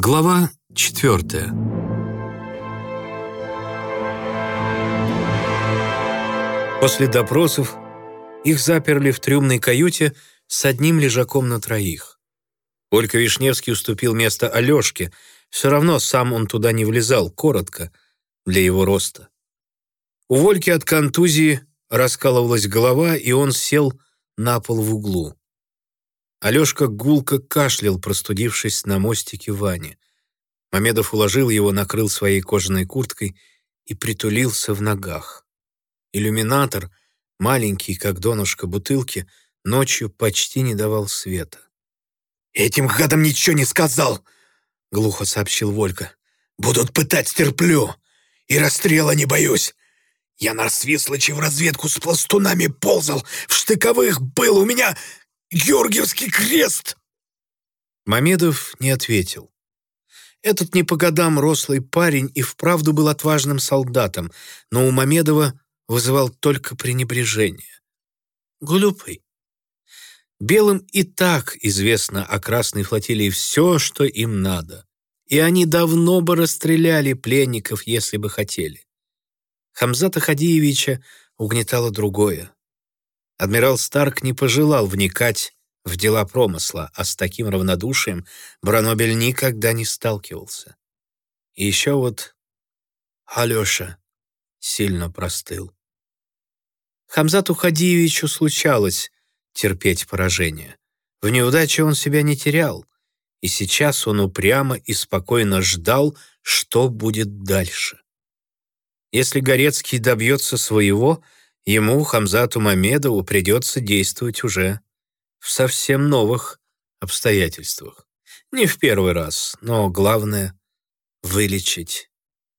Глава четвертая. После допросов их заперли в трюмной каюте с одним лежаком на троих. Ольга Вишневский уступил место Алешке, все равно сам он туда не влезал, коротко, для его роста. У Вольки от контузии раскалывалась голова, и он сел на пол в углу. Алешка гулко кашлял, простудившись на мостике Вани. Мамедов уложил его, накрыл своей кожаной курткой и притулился в ногах. Иллюминатор, маленький, как донышко бутылки, ночью почти не давал света. «Этим гадам ничего не сказал!» — глухо сообщил Волька. «Будут пытать, терплю. И расстрела не боюсь. Я на Свислочи в разведку с пластунами ползал, в штыковых был у меня Георгиевский крест!» Мамедов не ответил. Этот не по годам рослый парень и вправду был отважным солдатом, но у Мамедова вызывал только пренебрежение. Глупый. Белым и так известно о Красной флотилии все, что им надо. И они давно бы расстреляли пленников, если бы хотели. Хамзата Хадиевича угнетало другое. Адмирал Старк не пожелал вникать в дела промысла, а с таким равнодушием Бранобель никогда не сталкивался. И еще вот Алеша сильно простыл. Хамзату Хадиевичу случалось терпеть поражение. В неудаче он себя не терял, и сейчас он упрямо и спокойно ждал, что будет дальше. Если Горецкий добьется своего — ему, Хамзату Мамедову, придется действовать уже в совсем новых обстоятельствах. Не в первый раз, но главное — вылечить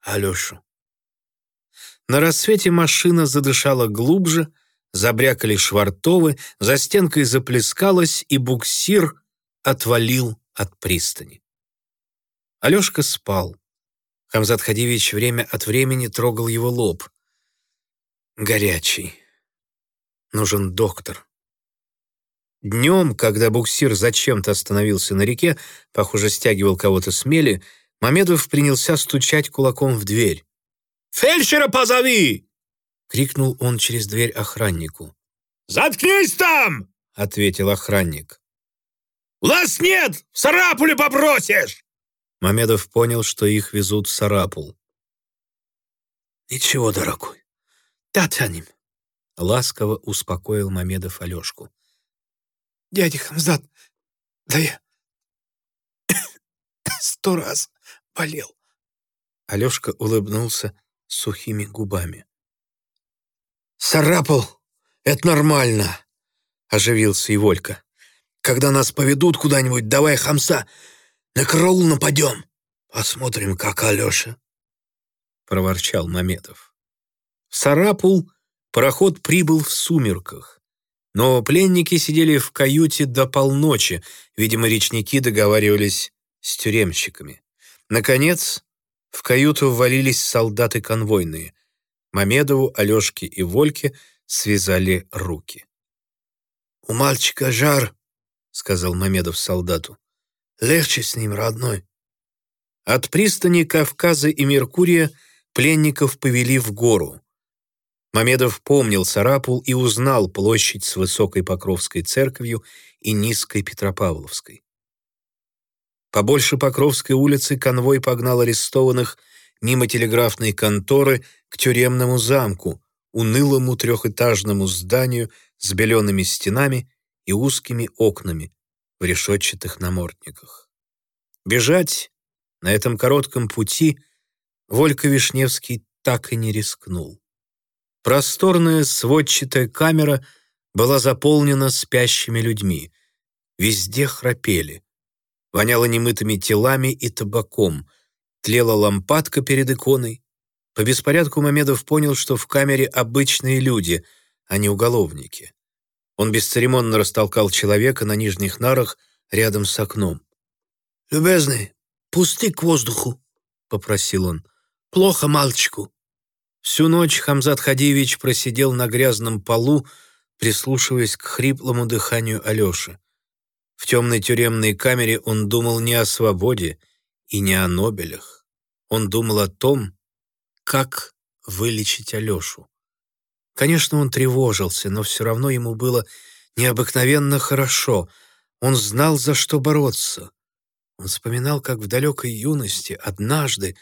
Алешу. На рассвете машина задышала глубже, забрякали швартовы, за стенкой заплескалась, и буксир отвалил от пристани. Алешка спал. Хамзат Хадивич время от времени трогал его лоб горячий. Нужен доктор. Днем, когда буксир зачем-то остановился на реке, похоже, стягивал кого-то с мели, Мамедов принялся стучать кулаком в дверь. «Фельдшера позови!» — крикнул он через дверь охраннику. «Заткнись там!» — ответил охранник. «У нас нет! В Сарапуле попросишь!» Мамедов понял, что их везут в Сарапул. «Ничего, дорогой, «Татаним», — ласково успокоил Мамедов Алешку. «Дядя Хамзат, да я сто раз болел». Алешка улыбнулся сухими губами. «Сарапул, это нормально», — оживился и Волька. «Когда нас поведут куда-нибудь, давай, Хамса, на караул нападем. Посмотрим, как Алеша», — проворчал Мамедов. В Сарапул пароход прибыл в сумерках. Но пленники сидели в каюте до полночи, видимо, речники договаривались с тюремщиками. Наконец, в каюту ввалились солдаты конвойные. Мамедову, Алешке и Вольке связали руки. «У мальчика жар», — сказал Мамедов солдату. «Легче с ним, родной». От пристани Кавказа и Меркурия пленников повели в гору. Мамедов помнил Сарапул и узнал площадь с высокой Покровской церковью и низкой Петропавловской. Побольше Покровской улицы конвой погнал арестованных мимо телеграфной конторы к тюремному замку, унылому трехэтажному зданию с белеными стенами и узкими окнами в решетчатых намордниках. Бежать на этом коротком пути Волька Вишневский так и не рискнул. Просторная сводчатая камера была заполнена спящими людьми. Везде храпели. Воняло немытыми телами и табаком. Тлела лампадка перед иконой. По беспорядку Мамедов понял, что в камере обычные люди, а не уголовники. Он бесцеремонно растолкал человека на нижних нарах рядом с окном. «Любезный, пусти к воздуху», — попросил он. «Плохо мальчику». Всю ночь Хамзат Хадиевич просидел на грязном полу, прислушиваясь к хриплому дыханию Алёши. В темной тюремной камере он думал не о свободе и не о Нобелях. Он думал о том, как вылечить Алешу. Конечно, он тревожился, но все равно ему было необыкновенно хорошо. Он знал, за что бороться. Он вспоминал, как в далекой юности однажды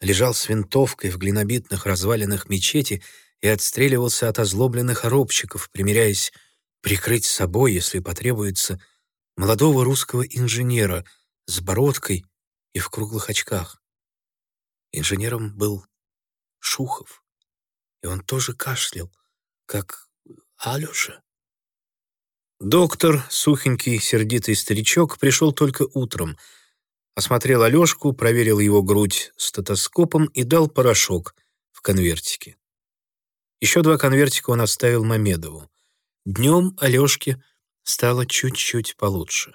лежал с винтовкой в глинобитных развалинах мечети и отстреливался от озлобленных оробчиков, примиряясь прикрыть собой, если потребуется, молодого русского инженера с бородкой и в круглых очках. Инженером был Шухов, и он тоже кашлял, как Алёша. Доктор, сухенький, сердитый старичок, пришел только утром, осмотрел Алёшку, проверил его грудь стетоскопом и дал порошок в конвертике. Еще два конвертика он оставил Мамедову. Днем Алёшке стало чуть-чуть получше.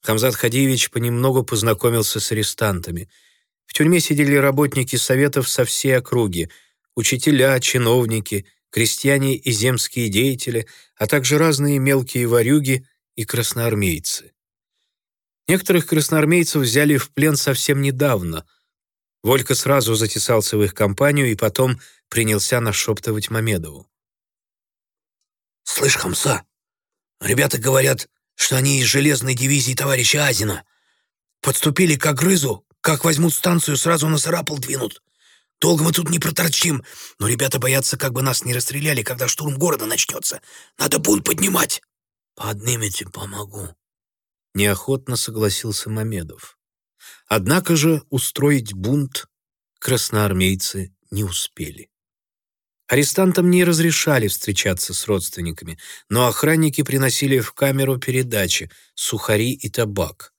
Хамзат Хадиевич понемногу познакомился с арестантами. В тюрьме сидели работники советов со всей округи, учителя, чиновники, крестьяне и земские деятели, а также разные мелкие ворюги и красноармейцы. Некоторых красноармейцев взяли в плен совсем недавно. Волька сразу затесался в их компанию и потом принялся нашептывать Мамедову. «Слышь, Хамса, ребята говорят, что они из железной дивизии товарища Азина. Подступили к Агрызу, как возьмут станцию, сразу на Сарапул двинут. Долго мы тут не проторчим, но ребята боятся, как бы нас не расстреляли, когда штурм города начнется. Надо бунт поднимать. Поднимите, помогу. Неохотно согласился Мамедов. Однако же устроить бунт красноармейцы не успели. Арестантам не разрешали встречаться с родственниками, но охранники приносили в камеру передачи, сухари и табак.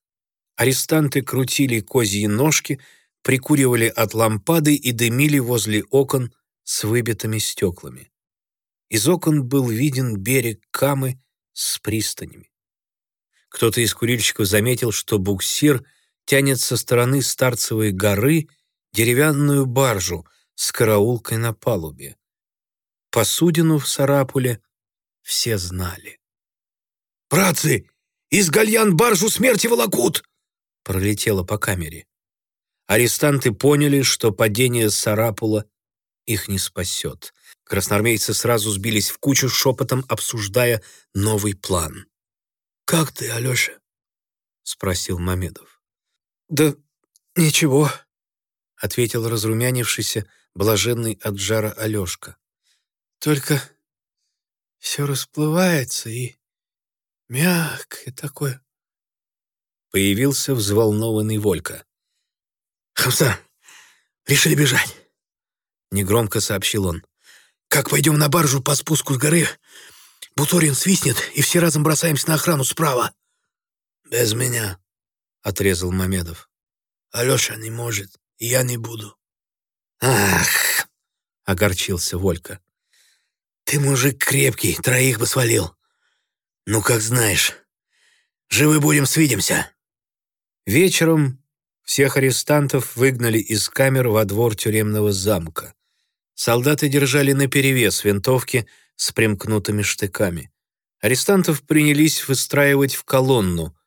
Арестанты крутили козьи ножки, прикуривали от лампады и дымили возле окон с выбитыми стеклами. Из окон был виден берег Камы с пристанями. Кто-то из курильщиков заметил, что буксир тянет со стороны Старцевой горы деревянную баржу с караулкой на палубе. Посудину в Сарапуле все знали. «Братцы, из гальян баржу смерти волокут!» пролетело по камере. Арестанты поняли, что падение Сарапула их не спасет. Красноармейцы сразу сбились в кучу, шепотом обсуждая новый план. «Как ты, Алеша?» — спросил Мамедов. «Да ничего», — ответил разрумянившийся, блаженный от жара Алешка. «Только все расплывается и мягкое такое». Появился взволнованный Волька. «Хамса, решили бежать», — негромко сообщил он. «Как пойдем на баржу по спуску с горы, Буторин свистнет, и все разом бросаемся на охрану справа». «Без меня», — отрезал Мамедов. «Алеша не может, и я не буду». «Ах!» — огорчился Волька. «Ты мужик крепкий, троих бы свалил. Ну, как знаешь. Живы будем, свидимся». Вечером всех арестантов выгнали из камер во двор тюремного замка. Солдаты держали наперевес винтовки с примкнутыми штыками. Арестантов принялись выстраивать в колонну.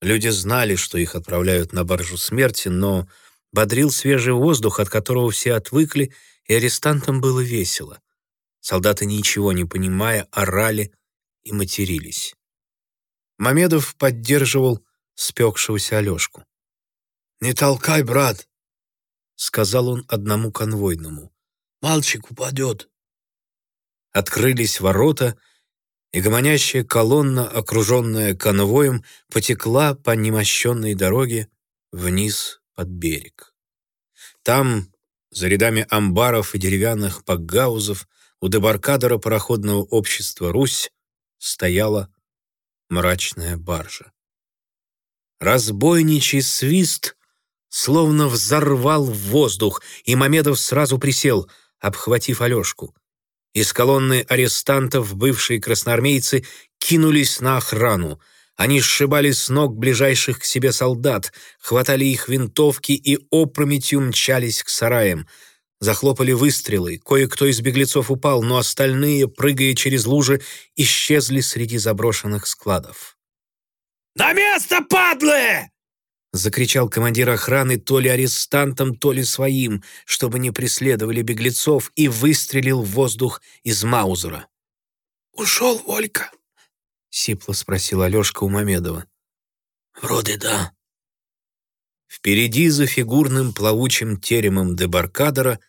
Люди знали, что их отправляют на баржу смерти, но бодрил свежий воздух, от которого все отвыкли, и арестантам было весело. Солдаты, ничего не понимая, орали и матерились. Мамедов поддерживал спекшегося Алешку. «Не толкай, брат!» — сказал он одному конвойному. «Мальчик упадет!» Открылись ворота, и гомонящая колонна, окруженная конвоем, потекла по немощенной дороге вниз под берег. Там, за рядами амбаров и деревянных пакгаузов, у дебаркадера пароходного общества «Русь» стояла мрачная баржа. Разбойничий свист словно взорвал воздух, и Мамедов сразу присел, обхватив Алешку. Из колонны арестантов бывшие красноармейцы кинулись на охрану. Они сшибали с ног ближайших к себе солдат, хватали их винтовки и опрометью мчались к сараям. Захлопали выстрелы, кое-кто из беглецов упал, но остальные, прыгая через лужи, исчезли среди заброшенных складов. «На место, падлы!» Закричал командир охраны то ли арестантам, то ли своим, чтобы не преследовали беглецов, и выстрелил в воздух из Маузера. «Ушел Волька?» — сипло спросил Алешка у Мамедова. «Вроде да». Впереди за фигурным плавучим теремом дебаркадера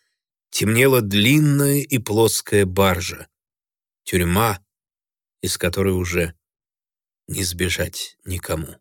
темнела длинная и плоская баржа. Тюрьма, из которой уже не сбежать никому.